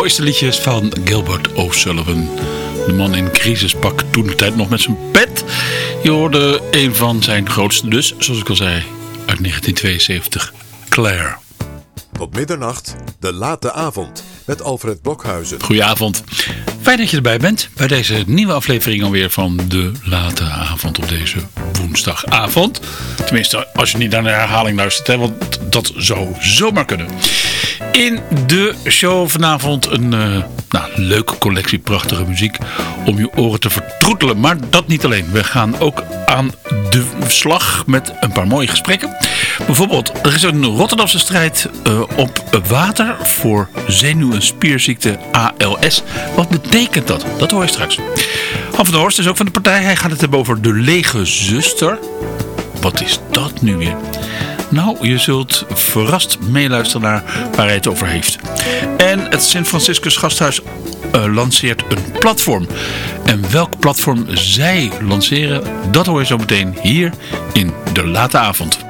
mooiste liedjes van Gilbert O'Sullivan. De man in crisispak, toen de tijd nog met zijn pet. Je hoorde een van zijn grootste dus, zoals ik al zei, uit 1972. Claire. Tot middernacht, de late avond met Alfred Blokhuizen. Goedenavond. Fijn dat je erbij bent bij deze nieuwe aflevering alweer van de late avond op deze woensdagavond. Tenminste, als je niet naar de herhaling luistert, hè, want dat zou zomaar kunnen. In de show vanavond een eh, nou, leuke collectie prachtige muziek om je oren te vertroetelen. Maar dat niet alleen. We gaan ook aan de slag met een paar mooie gesprekken. Bijvoorbeeld, er is een Rotterdamse strijd eh, op water voor zenuw- en spierziekte ALS. Wat betekent dat? Dat hoor je straks. Han van der Horst is ook van de partij. Hij gaat het hebben over de lege zuster. Wat is dat nu weer? Nou, je zult verrast meeluisteren naar waar hij het over heeft. En het Sint Franciscus Gasthuis eh, lanceert een platform. En welk platform zij lanceren, dat hoor je zo meteen hier in de late avond.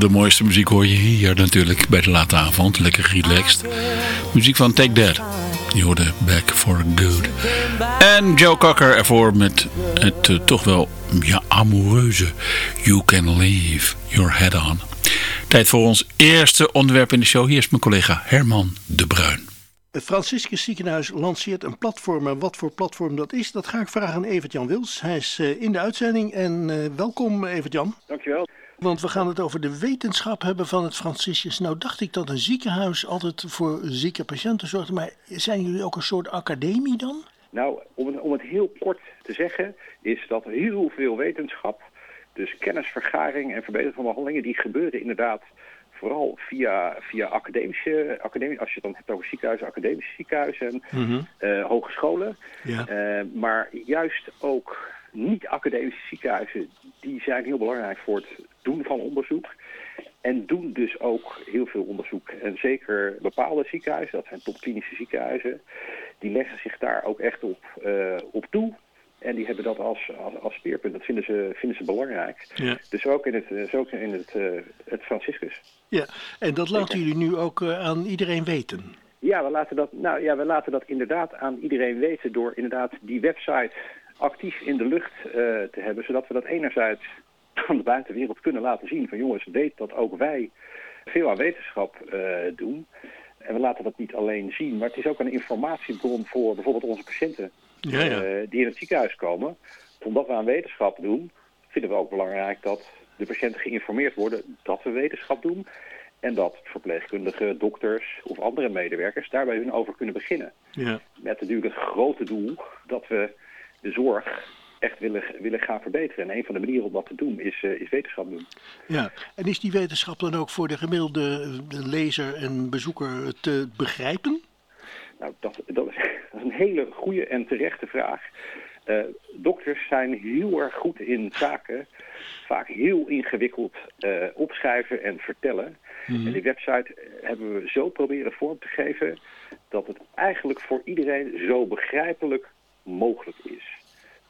De mooiste muziek hoor je hier natuurlijk bij de late avond. Lekker relaxed. Muziek van Take That. Je hoorde Back for Good. En Joe Cocker ervoor met het eh, toch wel ja, amoureuze You Can Leave Your Head On. Tijd voor ons eerste onderwerp in de show. Hier is mijn collega Herman de Bruin. Het Franciscus Ziekenhuis lanceert een platform. En wat voor platform dat is, dat ga ik vragen aan Evert-Jan Wils. Hij is eh, in de uitzending en eh, welkom Evert-Jan. Dankjewel. Want we gaan het over de wetenschap hebben van het Franciscus. Nou dacht ik dat een ziekenhuis altijd voor zieke patiënten zorgt. Maar zijn jullie ook een soort academie dan? Nou, om het, om het heel kort te zeggen, is dat heel veel wetenschap, dus kennisvergaring en verbetering van behandelingen, die gebeuren inderdaad vooral via, via academische, academie, als je het dan hebt over ziekenhuizen, academische ziekenhuizen en eh, hogescholen. Ja. Eh, maar juist ook niet-academische ziekenhuizen, die zijn heel belangrijk voor het doen van onderzoek. En doen dus ook heel veel onderzoek. En zeker bepaalde ziekenhuizen, dat zijn topklinische ziekenhuizen, die leggen zich daar ook echt op, eh, op toe En die hebben dat als, als, als speerpunt. Dat vinden ze, vinden ze belangrijk. Ja. Dus ook in het, eh, ook in het, eh, het Franciscus. Ja, en dat laten jullie nu ook aan iedereen weten. Ja, we laten dat, nou, ja, we laten dat inderdaad aan iedereen weten door inderdaad die website actief in de lucht te hebben. Zodat we dat enerzijds aan de buitenwereld kunnen laten zien. Van jongens, weet dat ook wij veel aan wetenschap eh, doen. En we laten dat niet alleen zien, maar het is ook een informatiebron voor bijvoorbeeld onze patiënten Ja, ja. eh, die in het ziekenhuis komen. Omdat we aan wetenschap doen, vinden we ook belangrijk dat de patiënten geïnformeerd worden dat we wetenschap doen. En dat verpleegkundigen, dokters of andere medewerkers daarbij hun over kunnen beginnen. ja. Met natuurlijk het grote doel dat we de zorg echt willen, willen gaan verbeteren. En een van de manieren om dat te doen is, eh, is wetenschap doen. Ja, en is die wetenschap dan ook voor de gemiddelde eh, lezer en bezoeker te begrijpen? Nou, dat, dat, is, dat is een hele goede en terechte vraag. Eh, dokters zijn heel erg goed in zaken, vaak heel ingewikkeld opschrijven en vertellen. En die website hebben we zo proberen vorm te geven dat het eigenlijk voor iedereen zo begrijpelijk mogelijk is.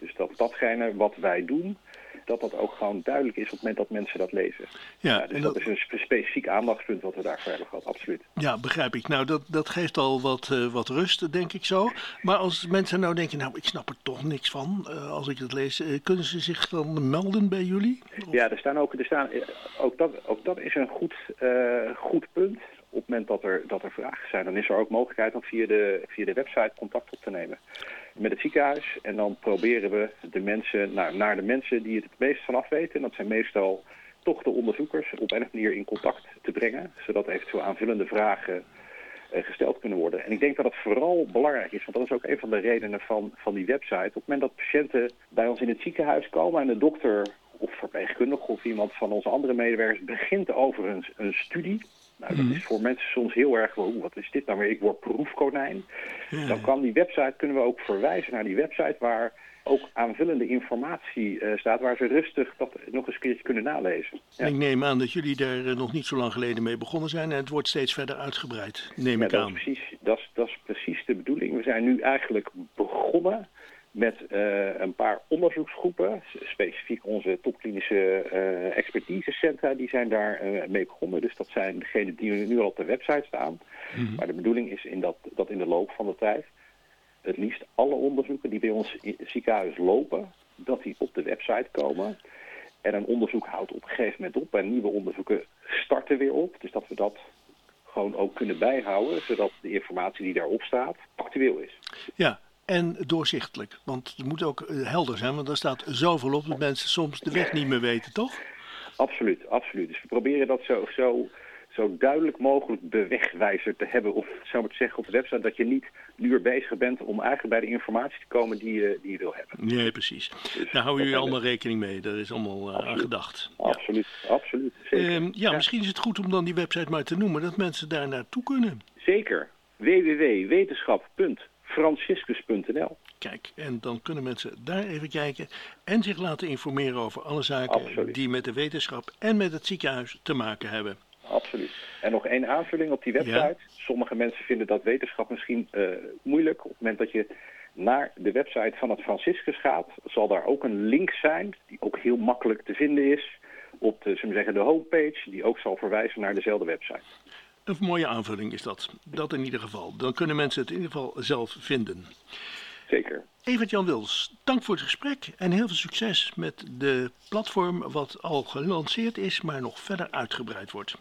Dus dat datgene wat wij doen, dat dat ook gewoon duidelijk is op het moment dat mensen dat lezen. Ja, Ja, dus dat dat- is een spe- specifiek aandachtspunt wat we daarvoor hebben gehad, absoluut. Ja, begrijp ik. Nou, dat, dat geeft al wat, eh, wat rust, denk ik zo. Maar als mensen nou denken, nou, ik snap er toch niks van eh, als ik het lees. eh, kunnen ze zich dan melden bij jullie? Of- Ja, er staan ook, er staan, ook, dat, ook dat is een goed, goed punt. Op het moment dat er, dat er vragen zijn, dan is er ook mogelijkheid om via de, via de website contact op te nemen met het ziekenhuis. En dan proberen we de mensen, nou, naar de mensen die het het meest vanaf weten. En dat zijn meestal toch de onderzoekers op een of manier in contact te brengen. Zodat eventueel aanvullende vragen eh, gesteld kunnen worden. En ik denk dat het vooral belangrijk is, want dat is ook een van de redenen van, van die website. Op het moment dat patiënten bij ons in het ziekenhuis komen en de dokter of verpleegkundige of iemand van onze andere medewerkers begint over een, een studie. Nou, dat is voor mensen soms heel erg, "Oeh, wat is dit nou weer? Ik word proefkonijn. Dan kan die website, kunnen we ook verwijzen naar die website waar ook aanvullende informatie eh, staat, waar ze rustig dat nog eens een keertje kunnen nalezen. Ja. Ik neem aan dat jullie daar eh, nog niet zo lang geleden mee begonnen zijn en het wordt steeds verder uitgebreid, neem Ja, ik dat, is aan. precies, dat, is, dat is precies de bedoeling. We zijn nu eigenlijk begonnen met eh, een paar onderzoeksgroepen. Specifiek onze topklinische eh expertisecentra, die zijn daar eh, mee begonnen. Dus dat zijn degenen die nu al op de website staan. Maar de bedoeling is in dat, dat in de loop van de tijd het liefst alle onderzoeken die bij ons in het ziekenhuis lopen, dat die op de website komen. En een onderzoek houdt op een gegeven moment op en nieuwe onderzoeken starten weer op. Dus dat we dat gewoon ook kunnen bijhouden, zodat de informatie die daarop staat actueel is. Ja, en doorzichtelijk. Want het moet ook eh, helder zijn, want er staat zoveel op dat mensen soms de weg niet meer weten, toch? Absoluut, absoluut. Dus we proberen dat zo, zo, zo duidelijk mogelijk bewegwijzer te hebben, of zo maar te zeggen op de website, dat je niet nu bezig bent om eigenlijk bij de informatie te komen die je, die je wil hebben. Nee, precies. Daar houden jullie allemaal rekening mee. Daar is allemaal eh, aan gedacht. Ja. Absoluut, absoluut. Zeker. Ehm, ja, misschien is het goed om dan die website maar te noemen, dat mensen daar naartoe kunnen. Zeker. www.wetenschap.franciscus.nl Kijk, en dan kunnen mensen daar even kijken en zich laten informeren over alle zaken Absoluut. die met de wetenschap en met het ziekenhuis te maken hebben. Absoluut. En nog één aanvulling op die website. Ja. Sommige mensen vinden dat wetenschap misschien eh, moeilijk. Op het moment dat je naar de website van het Franciscus gaat, zal daar ook een link zijn, die ook heel makkelijk te vinden is, op de, zullen we zeggen, de homepage, die ook zal verwijzen naar dezelfde website. Een mooie aanvulling is dat. Dat in ieder geval. Dan kunnen mensen het in ieder geval zelf vinden. Zeker. Evert-Jan Wils, dank voor het gesprek en heel veel succes met de platform wat al gelanceerd is, maar nog verder uitgebreid wordt.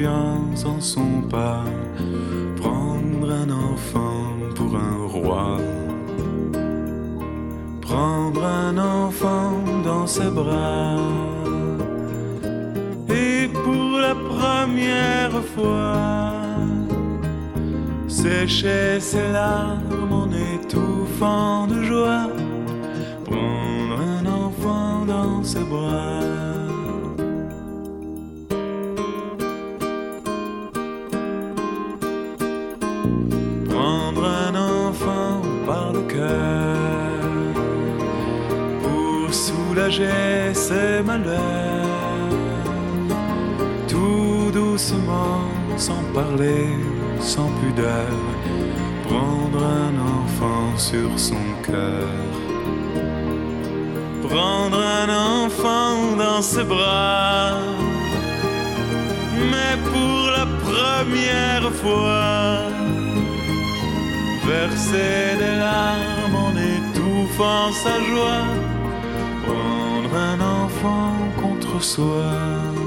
Confiance en son pas, prendre un enfant pour un roi, prendre un enfant dans ses bras. Et pour la première fois, sécher ses larmes en étouffant de joie, prendre un enfant dans ses bras. Ses malheurs, tout doucement, sans parler, sans pudeur, prendre un enfant sur son cœur. Prendre un enfant dans ses bras, mais pour la première fois, verser des larmes en étouffant sa joie, soar.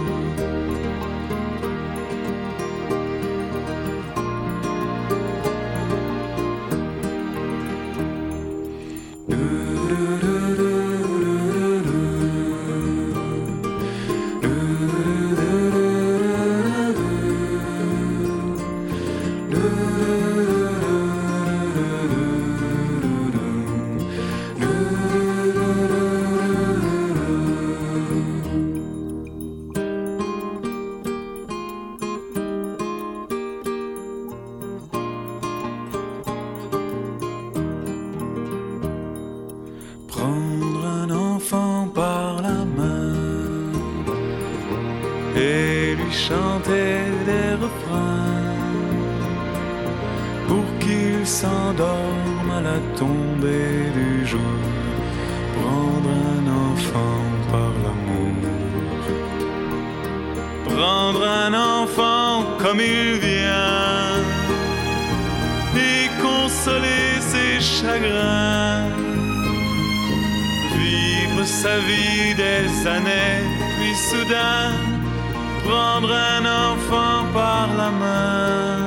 Chanter des refrains pour qu'il s'endorme à la tombée du jour. Prendre un enfant par l'amour. Prendre un enfant comme il vient et consoler ses chagrins vivre sa vie des années, puis soudain prendre un enfant par la main,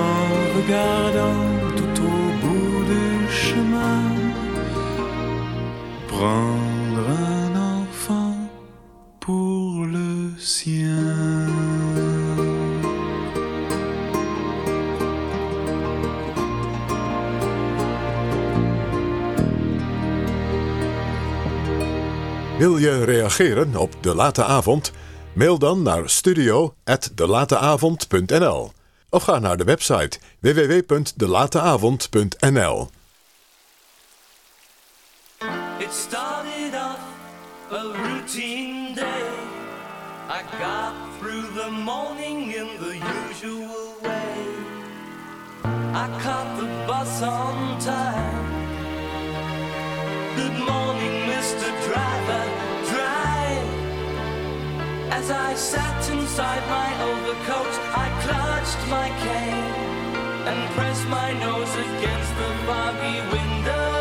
en regardant tout au bout du chemin, prendre un enfant pour le sien. Wil je reageren op De Late Avond? Mail dan naar studio.delateavond.nl of ga naar de website www.delateavond.nl It started off a routine day. I got through the morning in the usual way. I caught the bus on time. Good morning, Mr. Driver. As I sat inside my overcoat, I clutched my cane and pressed my nose against the foggy window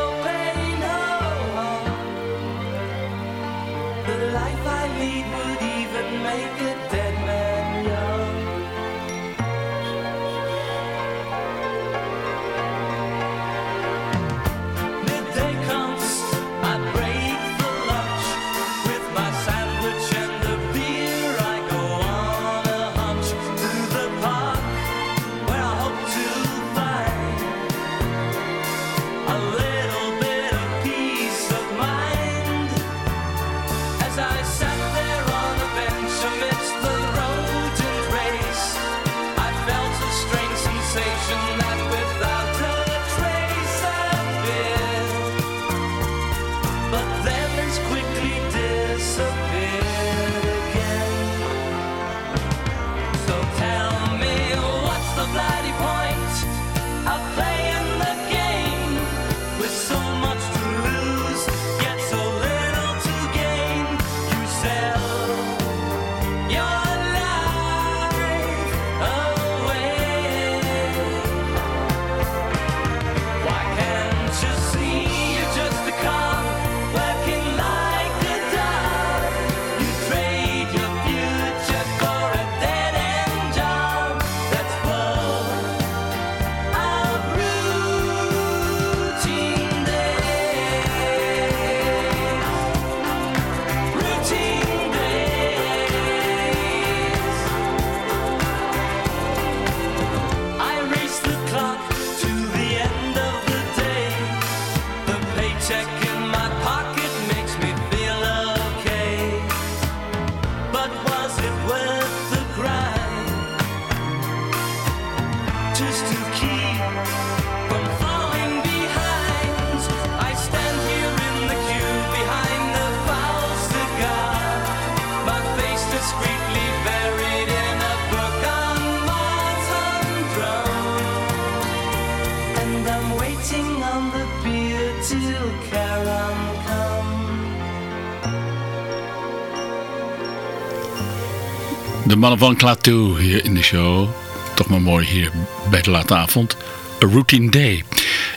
De mannen van Klaatu hier in de show. Toch maar mooi hier bij de late avond. A Routine Day.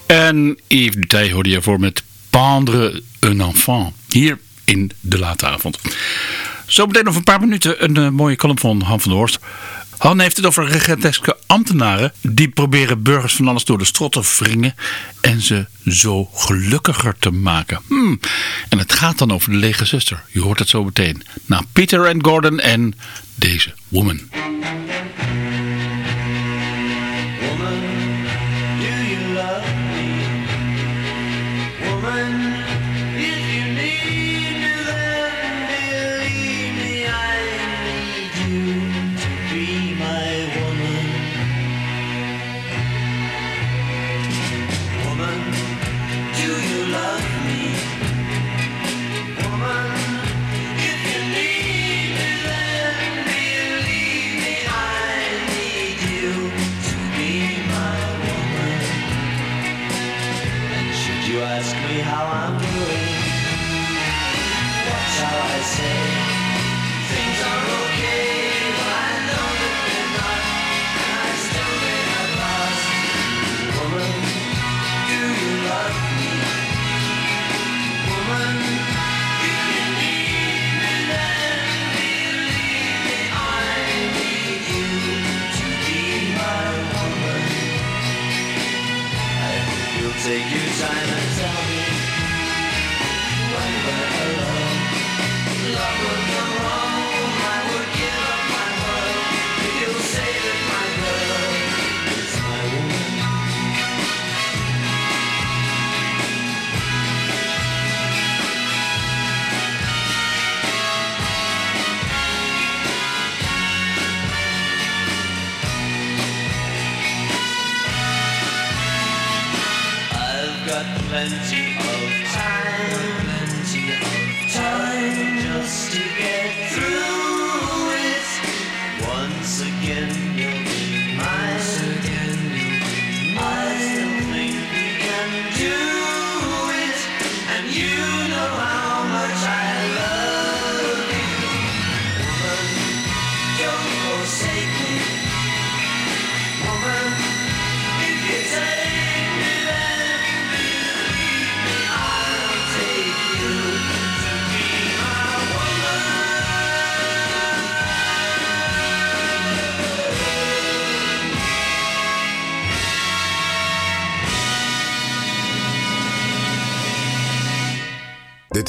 En Yves Duteil hoorde je voor met Pendre un enfant. Hier in de late avond. Zometeen over een paar minuten een eh, mooie column van Han van der Horst. Han heeft het over regenteske ambtenaren die proberen burgers van alles door de strot te wringen en ze zo gelukkiger te maken. Hmm. En het gaat dan over de lege zuster. Je hoort het zo meteen. Na Peter and Gordon en deze. Woman,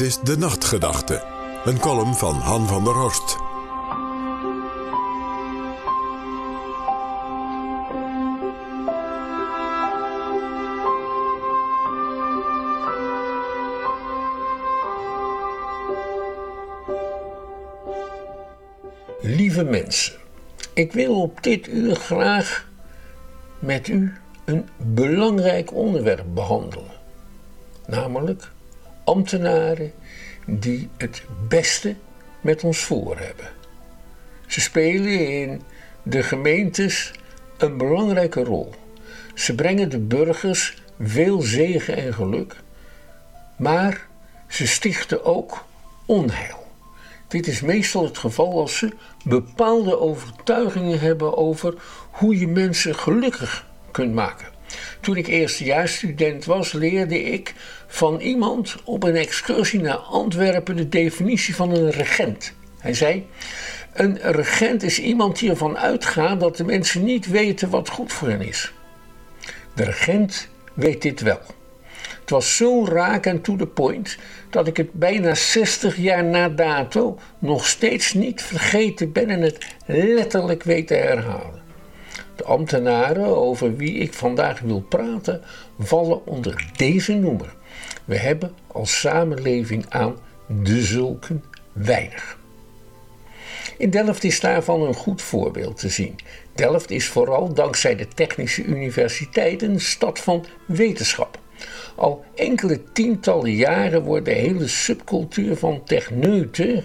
is De Nachtgedachte, een column van Han van der Horst. Lieve mensen, ik wil op dit uur graag met u een belangrijk onderwerp behandelen. Namelijk ambtenaren die het beste met ons voor hebben. Ze spelen in de gemeentes een belangrijke rol. Ze brengen de burgers veel zegen en geluk, maar ze stichten ook onheil. Dit is meestal het geval als ze bepaalde overtuigingen hebben over hoe je mensen gelukkig kunt maken. Toen ik eerstejaarsstudent was, leerde ik van iemand op een excursie naar Antwerpen de definitie van een regent. Hij zei: Een regent is iemand die ervan uitgaat dat de mensen niet weten wat goed voor hen is. De regent weet dit wel. Het was zo raak en to the point dat ik het bijna 60 jaar na dato nog steeds niet vergeten ben en het letterlijk weet te herhalen. De ambtenaren over wie ik vandaag wil praten vallen onder deze noemer. We hebben als samenleving aan de zulken weinig. In Delft is daarvan een goed voorbeeld te zien. Delft is vooral dankzij de Technische Universiteit een stad van wetenschap. Al enkele tientallen jaren wordt de hele subcultuur van techneuten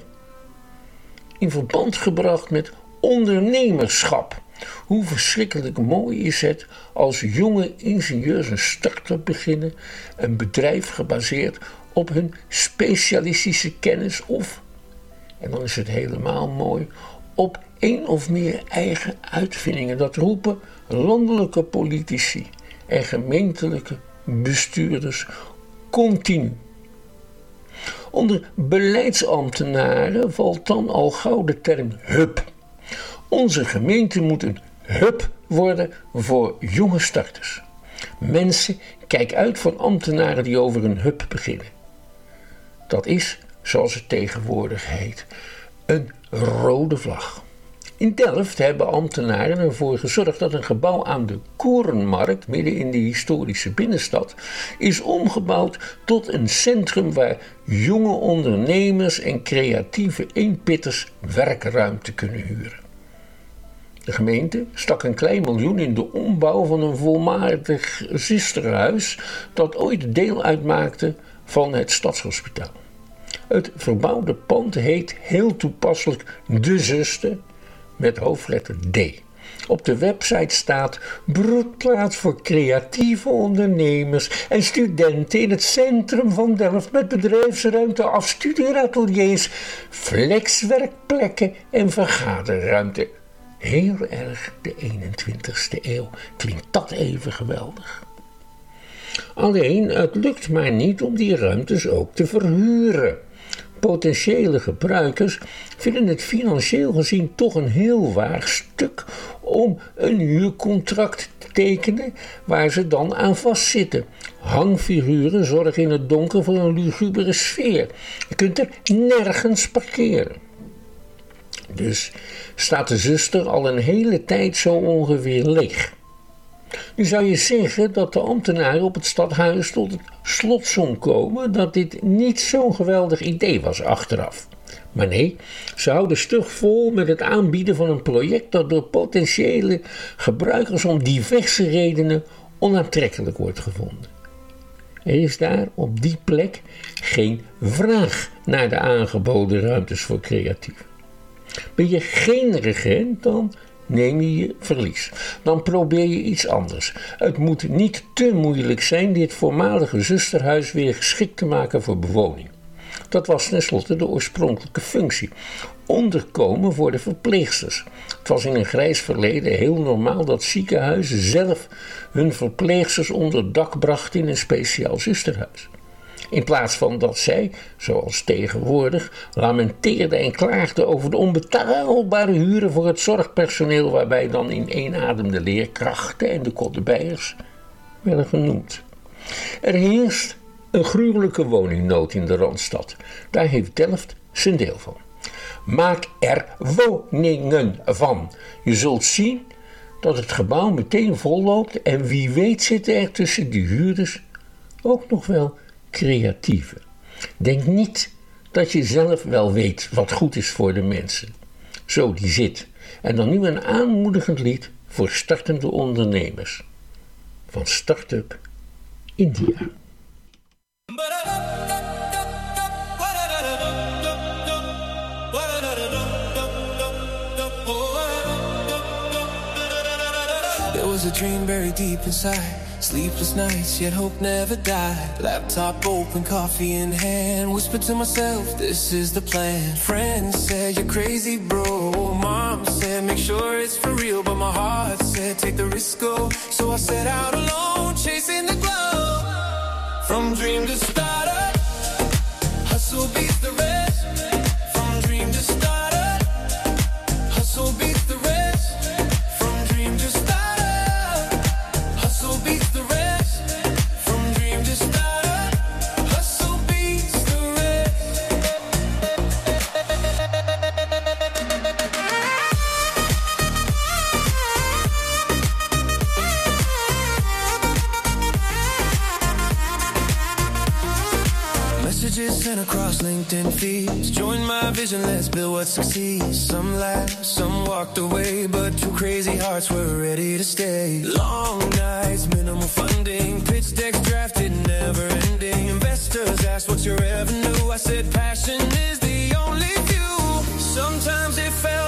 in verband gebracht met ondernemerschap. Hoe verschrikkelijk mooi is het als jonge ingenieurs een start-up beginnen, een bedrijf gebaseerd op hun specialistische kennis of, en dan is het helemaal mooi, op één of meer eigen uitvindingen. Dat roepen landelijke politici en gemeentelijke bestuurders continu. Onder beleidsambtenaren valt dan al gauw de term hub. Onze gemeente moet een hub worden voor jonge starters. Mensen, kijk uit voor ambtenaren die over een hub beginnen. Dat is, zoals het tegenwoordig heet, een rode vlag. In Delft hebben ambtenaren ervoor gezorgd dat een gebouw aan de Korenmarkt, midden in de historische binnenstad, is omgebouwd tot een centrum waar jonge ondernemers en creatieve eenpitters werkruimte kunnen huren. De gemeente stak een klein miljoen in de ombouw van een volmaardig zusterhuis dat ooit deel uitmaakte van het stadshospitaal. Het verbouwde pand heet heel toepasselijk De Zuster met hoofdletter D. Op de website staat broedplaats voor creatieve ondernemers en studenten in het centrum van Delft met bedrijfsruimte, afstudierateliers, flexwerkplekken en vergaderruimte. Heel erg de 21ste eeuw. Klinkt dat even geweldig? Alleen, het lukt maar niet om die ruimtes ook te verhuren. Potentiële gebruikers vinden het financieel gezien toch een heel waag stuk om een huurcontract te tekenen waar ze dan aan vastzitten. Hangfiguren zorgen in het donker voor een lugubere sfeer. Je kunt er nergens parkeren. Dus staat de zuster al een hele tijd zo ongeveer leeg. Nu zou je zeggen dat de ambtenaren op het stadhuis tot het slotsom komen dat dit niet zo'n geweldig idee was achteraf. Maar nee, ze houden stug vol met het aanbieden van een project dat door potentiële gebruikers om diverse redenen onaantrekkelijk wordt gevonden. Er is daar op die plek geen vraag naar de aangeboden ruimtes voor creatief. Ben je geen regent, dan neem je je verlies. Dan probeer je iets anders. Het moet niet te moeilijk zijn dit voormalige zusterhuis weer geschikt te maken voor bewoning. Dat was tenslotte de oorspronkelijke functie. Onderkomen voor de verpleegsters. Het was in een grijs verleden heel normaal dat ziekenhuizen zelf hun verpleegsters onder dak brachten in een speciaal zusterhuis. In plaats van dat zij, zoals tegenwoordig, lamenteerden en klaagden over de onbetaalbare huren voor het zorgpersoneel, waarbij dan in één adem de leerkrachten en de koddebeiers werden genoemd. Er heerst een gruwelijke woningnood in de Randstad. Daar heeft Delft zijn deel van. Maak er woningen van. Je zult zien dat het gebouw meteen volloopt en wie weet zitten er tussen die huurders ook nog wel creatieve. Denk niet dat je zelf wel weet wat goed is voor de mensen. Zo die zit. En dan nu een aanmoedigend lied voor startende ondernemers. Van Startup India. There was a dream buried deep inside. Sleepless nights, yet hope never died. Laptop open, coffee in hand. Whisper to myself, this is the plan. Friends said, You're crazy, bro. Mom said, Make sure it's for real. But my heart said, Take the risk, go. So I set out alone, chasing the glow. From dream to startup, hustle beats the rest. Vision, let's build what succeeds. Some laughed, some walked away, but two crazy hearts were ready to stay. Long nights, minimal funding, pitch decks drafted, never ending. Investors asked, What's your revenue? I said, Passion is the only view Sometimes it felt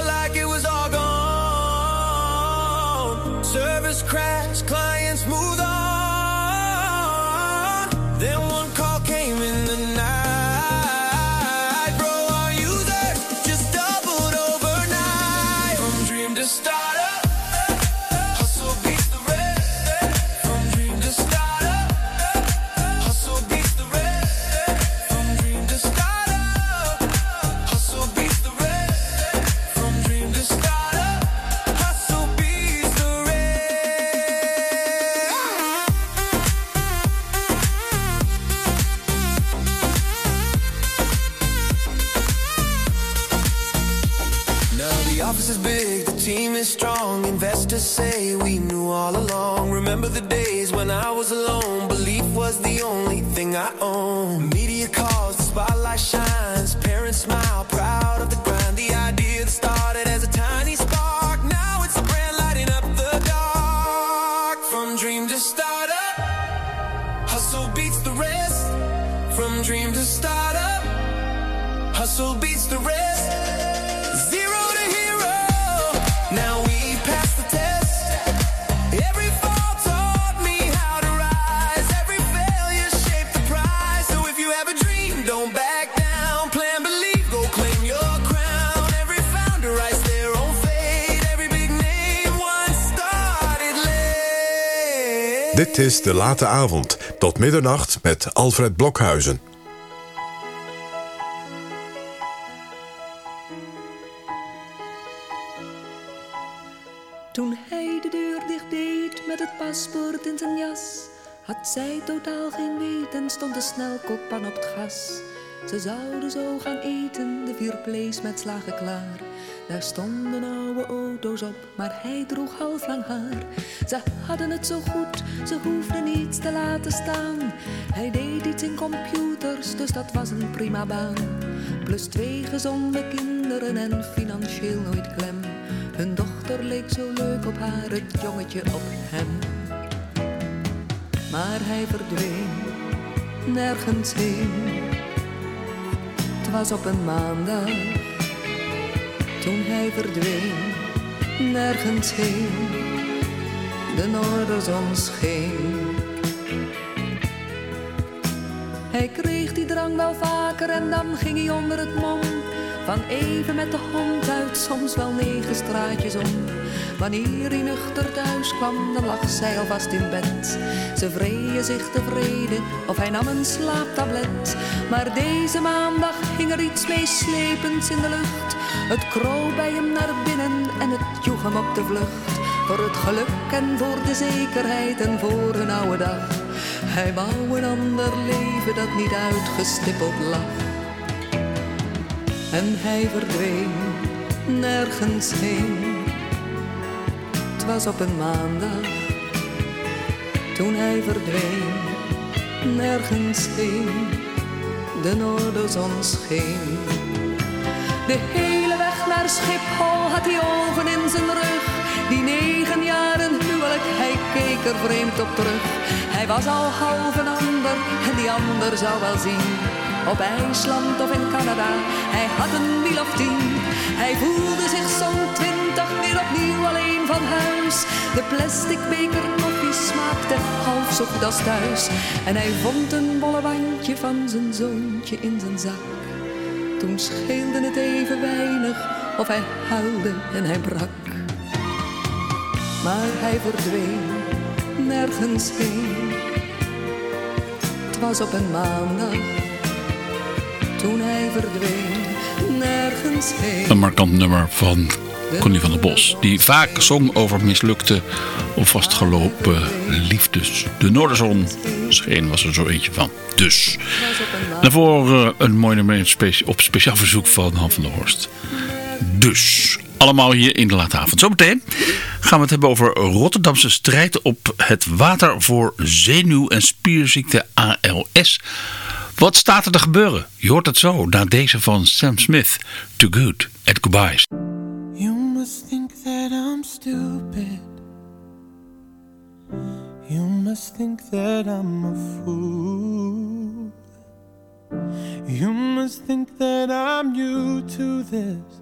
strong. Investors say we knew all along. Remember the days when I was alone. Belief was the only thing I owned. Media calls, the spotlight shines. Parents smile, proud of the grind. The idea that started as a is De Late Avond. Tot middernacht met Alfred Blokhuizen. Toen hij de deur dicht deed met het paspoort in zijn jas, had zij totaal geen weet stond de snelkookpan op het gas. Ze zouden zo gaan eten, de vier vlees met slagen klaar. Daar stonden oude auto's op, maar hij droeg halflang haar. Ze hadden het zo goed, ze hoefden niets te laten staan. Hij deed iets in computers, dus dat was een prima baan. Plus twee gezonde kinderen en financieel nooit klem. Hun dochter leek zo leuk op haar, het jongetje op hem. Maar hij verdween nergens heen. Het was op een maandag toen hij verdween nergens heen. De noorderzon scheen. Hij kreeg die drang wel vaker en dan ging hij onder het mom. Van even met de hond uit, soms wel negen straatjes om. Wanneer hij nuchter thuis kwam, dan lag zij alvast in bed. Ze vreeën zich tevreden of hij nam een slaaptablet. Maar deze maandag hing er iets meeslepends in de lucht. Het kroop bij hem naar binnen en het joeg hem op de vlucht. Voor het geluk en voor de zekerheid en voor hun oude dag. Hij wou een ander leven dat niet uitgestippeld lag. En hij verdween nergens heen. Was op een maandag toen hij verdween nergens heen. De noorderzon scheen. De hele weg naar Schiphol had hij ogen in zijn rug. Die negen jaren huwelijk, hij keek er vreemd op terug. Hij was al half een ander en die ander zou wel zien. Op IJsland of in Canada, hij had een wiel of tien. Hij voelde zich zo'n van huis. De plastic beker koffie smaakte half zo goed als thuis. En hij vond een bolle wandje van zijn zoontje in zijn zak. Toen scheelde het even weinig of hij huilde en hij brak. Maar hij verdween nergens heen. Het was op een maandag toen hij verdween nergens heen. Een markant nummer van Connie van der Bos. Die vaak zong over mislukte of vastgelopen liefdes. De Noorderzon scheen was er zo eentje van. Dus. Daarvoor eh, een mooi nummer op speciaal verzoek van Han van der Horst. Dus. Allemaal hier in de late avond. Zometeen gaan we het hebben over Rotterdamse strijd op het water voor zenuw- en spierziekte ALS. Wat staat er te gebeuren? Je hoort het zo na deze van Sam Smith. Too Good at Goodbyes. That I'm stupid. You must think that I'm a fool. You must think that I'm new to this.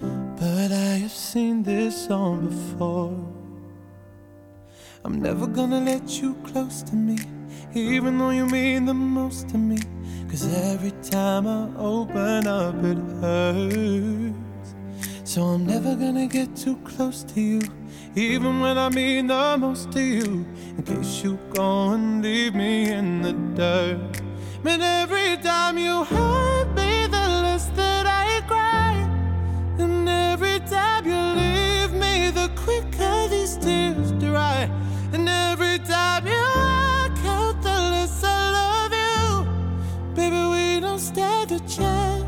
But I have seen this all before. I'm never gonna let you close to me, even though you mean the most to me. Cause every time I open up, it hurts. So I'm never gonna get too close to you, even when I mean the most to you. In case you go and leave me in the dirt. But every time you hurt me, the less that I cry. And every time you leave me, the quicker these tears dry. And every time you walk out, the less I love you. Baby, we don't stand a chance.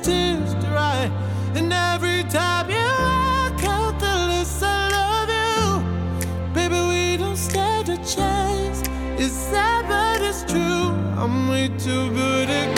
tears dry. And every time you walk out, the less I love you. Baby, we don't stand a chance. It's sad, but it's true. I'm way too good at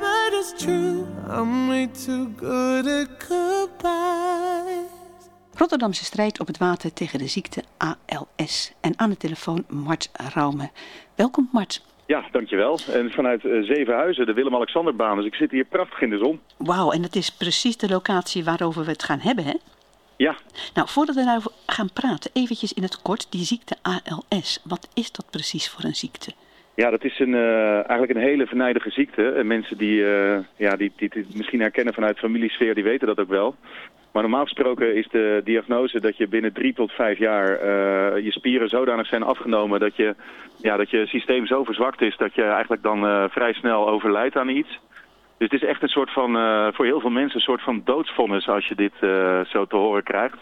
but it's true. I'm way too good at goodbye. Rotterdamse strijd op het water tegen de ziekte ALS. En aan de telefoon Mart Raume. Welkom Mart. Ja, dankjewel. En vanuit eh, Zevenhuizen, de Willem-Alexanderbaan. Dus ik zit hier prachtig in de zon. Wauw, en dat is precies de locatie waarover we het gaan hebben, hè? Ja, Nou, voordat we daarover gaan praten, eventjes in het kort, die ziekte ALS. Wat is dat precies voor een ziekte? Ja dat is een, eh, eigenlijk een hele venijnige ziekte. En mensen die, eh, ja, die, die, die het misschien herkennen vanuit familiesfeer, die weten dat ook wel. Maar normaal gesproken is de diagnose dat je binnen drie tot vijf jaar eh, je spieren zodanig zijn afgenomen dat je, ja, dat je systeem zo verzwakt is dat je eigenlijk dan vrij snel overlijdt aan iets. Dus het is echt een soort van, voor heel veel mensen, een soort van doodsvonnis als je dit zo te horen krijgt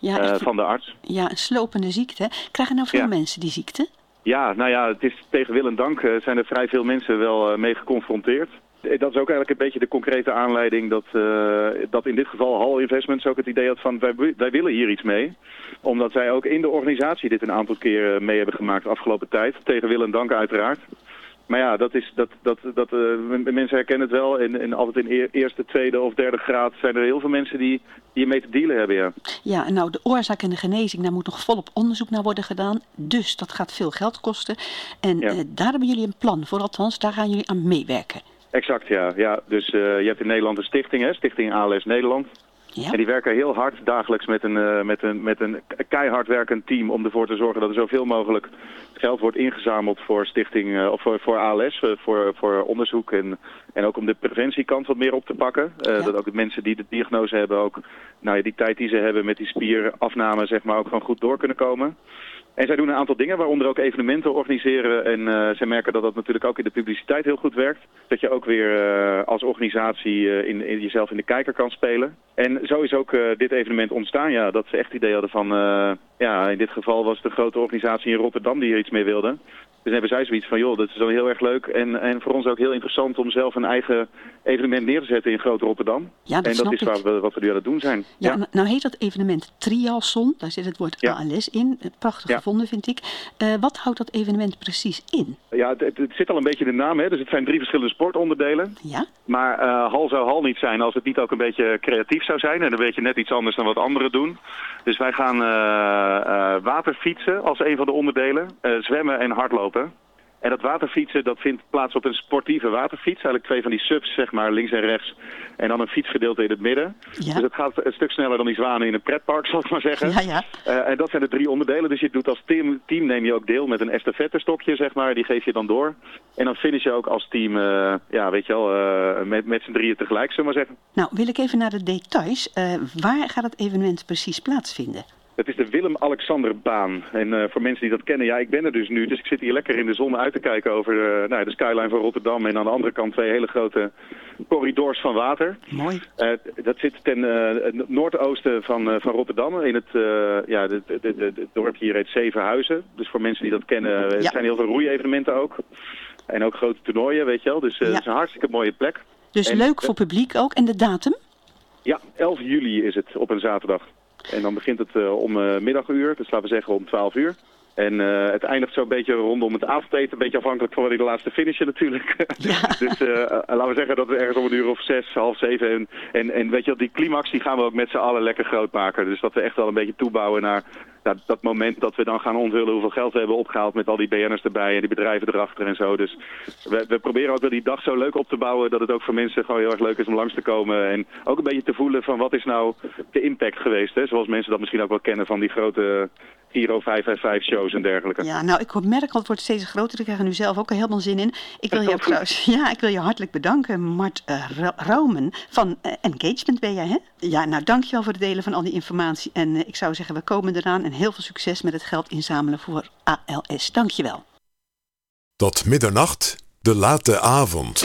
Ja, van de arts. ja een slopende ziekte. Krijgen nou veel Ja. mensen die ziekte? Ja, nou ja, het is tegen wil en dank eh, zijn er vrij veel mensen wel eh, mee geconfronteerd. Eh, Dat is ook eigenlijk een beetje de concrete aanleiding dat, dat in dit geval Hall Investments ook het idee had van wij, wi- wij willen hier iets mee. Omdat zij ook in de organisatie dit een aantal keer eh, mee hebben gemaakt afgelopen tijd. Tegen wil en dank uiteraard. Maar ja, dat is, dat, dat, dat, eh, mensen herkennen het wel. En, en altijd in eer- eerste, tweede of derde graad zijn er heel veel mensen die hiermee te dealen hebben. Ja. Ja, en nou, de oorzaak en de genezing, daar moet nog volop onderzoek naar worden gedaan. Dus dat gaat veel geld kosten. En Ja. eh, daar hebben jullie een plan voor, althans, daar gaan jullie aan meewerken. Exact, ja. ja dus eh, je hebt in Nederland een stichting, hè, Stichting ALS Nederland. Ja? En die werken heel hard dagelijks met een, eh, met, een, met een keihard werkend team om ervoor te zorgen dat er zoveel mogelijk geld wordt ingezameld voor stichting eh, of voor, voor ALS, eh, voor, voor onderzoek en, en ook om de preventiekant wat meer op te pakken. Ja. Dat ook de mensen die de diagnose hebben ook nou ja, die tijd die ze hebben met die spierafname zeg maar ook gewoon goed door kunnen komen. En zij doen een aantal dingen, waaronder ook evenementen organiseren. En eh zij merken dat dat natuurlijk ook in de publiciteit heel goed werkt. Dat je ook weer eh, als organisatie eh, in, in jezelf in de kijker kan spelen. En zo is ook dit evenement ontstaan. Ja, dat ze echt het idee hadden van... ja, in dit geval was het een grote organisatie in Rotterdam die hier iets mee wilde. Dus dan hebben zij zoiets van, joh, dat is wel heel erg leuk. En, en voor ons ook heel interessant om zelf een eigen evenement neer te zetten in Groot Rotterdam. Ja, dat en dat is ik. waar we, wat we nu aan het doen zijn. Ja, n- nou heet dat evenement Trialson. Daar zit het woord Ja. ALS in. Eh, Prachtig Ja. gevonden, vind ik. Eh, wat houdt dat evenement precies in? Ja, het, het- het zit al een beetje in de naam, hè. Dus het zijn drie verschillende sportonderdelen. Ja? Maar eh, hal zou hal niet zijn als het niet ook een beetje creatief zou zijn. En dan weet je net iets anders dan wat anderen doen. Dus wij gaan eh, waterfietsen als een van de onderdelen. zwemmen en hardlopen. En dat waterfietsen, dat vindt plaats op een sportieve waterfiets. Eigenlijk twee van die subs, zeg maar, links en rechts. En dan een fietsgedeelte in het midden. Ja. Dus het gaat een stuk sneller dan die zwanen in een pretpark, zal ik maar zeggen. Ja, ja. Eh, en dat zijn de drie onderdelen. Dus je doet als team, team neem je ook deel met een estafettestokje, zeg maar. Die geef je dan door. En dan finish je ook als team, eh, ja, weet je wel, eh, met, met z'n drieën tegelijk, zullen we maar zeggen. Nou, wil ik even naar de details. Waar gaat het evenement precies plaatsvinden? Het is de Willem-Alexanderbaan. En eh, voor mensen die dat kennen, ja, ik ben er dus nu. Dus ik zit hier lekker in de zon uit te kijken over de, nou, de skyline van Rotterdam. En aan de andere kant twee hele grote corridors van water. Mooi. Eh, dat zit ten eh, noordoosten van, eh, van Rotterdam. In het, eh, ja, de, de, het dorp hier heet Zevenhuizen. Dus voor mensen die dat kennen, eh, er zijn heel veel roeievenementen ook. En ook grote toernooien, weet je wel. Dus eh, Ja. het is een hartstikke mooie plek. Dus En- leuk voor publiek ook. En de datum? Ja, 11 juli is het op een zaterdag. En dan begint het eh, om eh, middaguur, dus laten we zeggen om 12 uur. En eh, het eindigt zo'n beetje rondom het avondeten, een beetje afhankelijk van wanneer de laatste finishen natuurlijk. dus laten we zeggen dat we ergens om een uur of zes, half zeven. En, en, en weet je wel, die climax die gaan we ook met z'n allen lekker groot maken. Dus dat we echt wel een beetje toebouwen naar ja, dat moment dat we dan gaan onthullen hoeveel geld we hebben opgehaald met al die BN'ers erbij en die bedrijven erachter en zo. Dus we, we proberen ook wel die dag zo leuk op te bouwen dat het ook voor mensen gewoon heel erg leuk is om langs te komen. En ook een beetje te voelen van wat is nou de impact geweest. Hè? Zoals mensen dat misschien ook wel kennen van die grote Giro 555 shows en dergelijke. Ja, nou, ik merk al, het wordt steeds groter. Ik krijg er nu zelf ook al helemaal zin in. Ik wil je trouwens, ja, ik wil je hartelijk bedanken, Mart Raumen van eh, Engagement ben jij, hè? Ja, nou, dankjewel voor het delen van al die informatie. En eh, ik zou zeggen, we komen eraan en heel veel succes met het geld inzamelen voor ALS. Dankjewel. Tot middernacht, de late avond.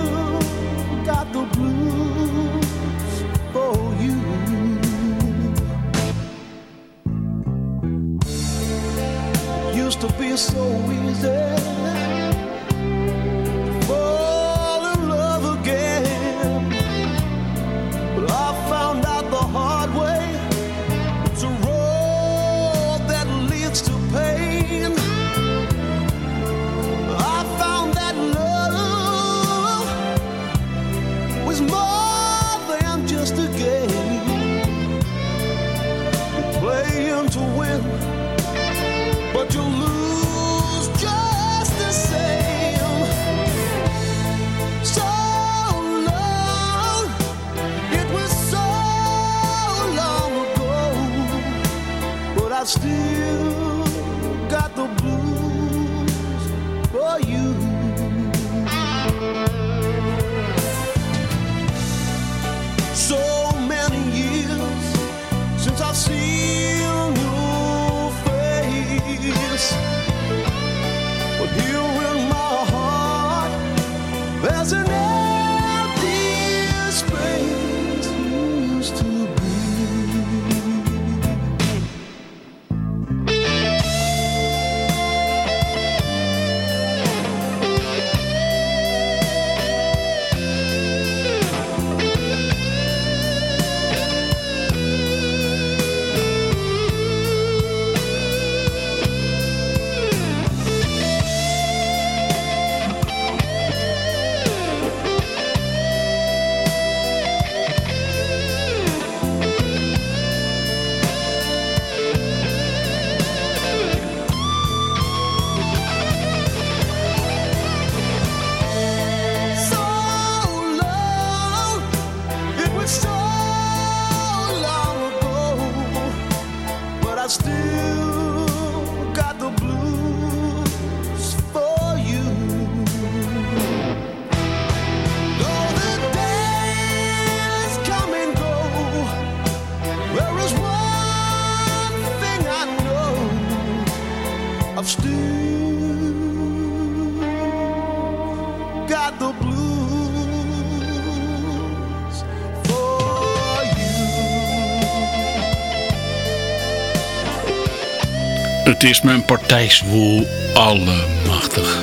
Het is mijn partijzwoel allemachtig.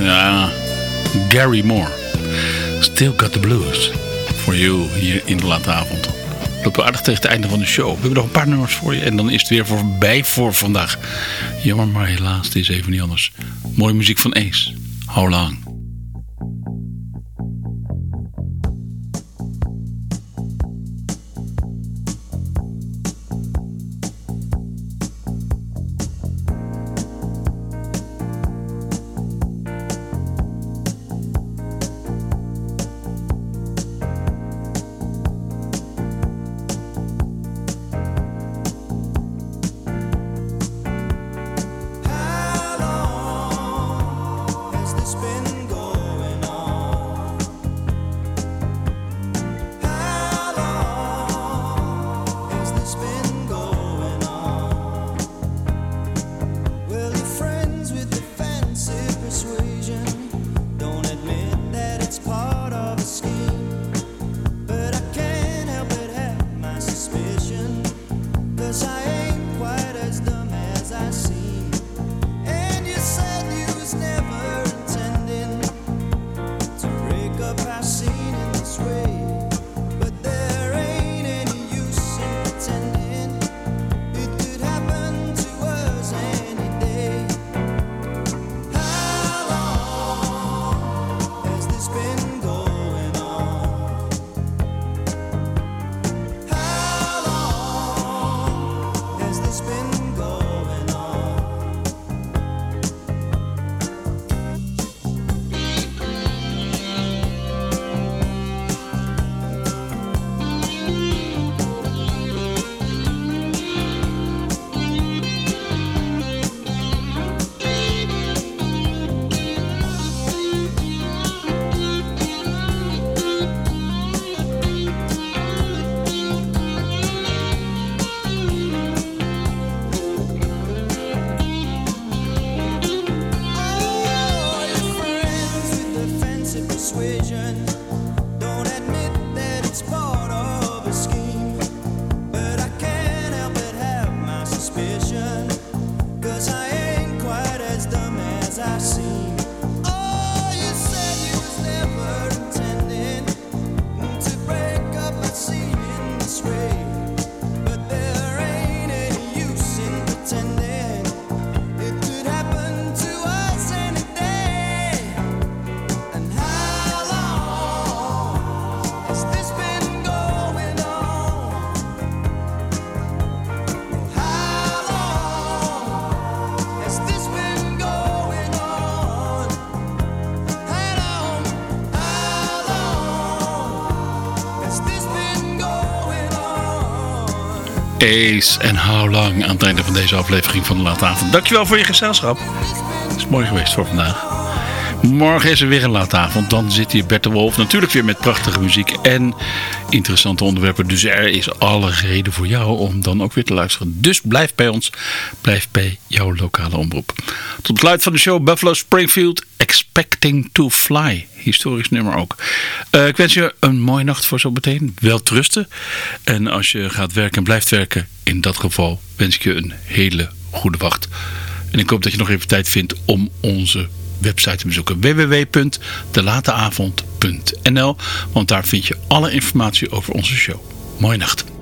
Ja, Gary Moore. Still got the blues. For you hier in de late avond. We aardig tegen het einde van de show. We hebben nog een paar nummers voor je. En dan is het weer voorbij voor vandaag. Jammer, maar helaas, het is even niet anders. Mooie muziek van Ace. How long? Ace en How Long aan het einde van deze aflevering van de Late Avond. Dankjewel voor je gezelschap. Het is mooi geweest voor vandaag. Morgen is er weer een late avond. Dan zit hier Bert de Wolf natuurlijk weer met prachtige muziek en interessante onderwerpen. Dus er is alle reden voor jou om dan ook weer te luisteren. Dus blijf bij ons. Blijf bij jouw lokale omroep. Tot besluit van de show Buffalo Springfield Expecting to Fly. Historisch nummer ook. Eh, ik wens je een mooie nacht voor zo meteen. Wel trusten. En als je gaat werken en blijft werken, in dat geval wens ik je een hele goede wacht. En ik hoop dat je nog even tijd vindt om onze website te bezoeken. www.delateavond.nl Want daar vind je alle informatie over onze show. Mooie nacht.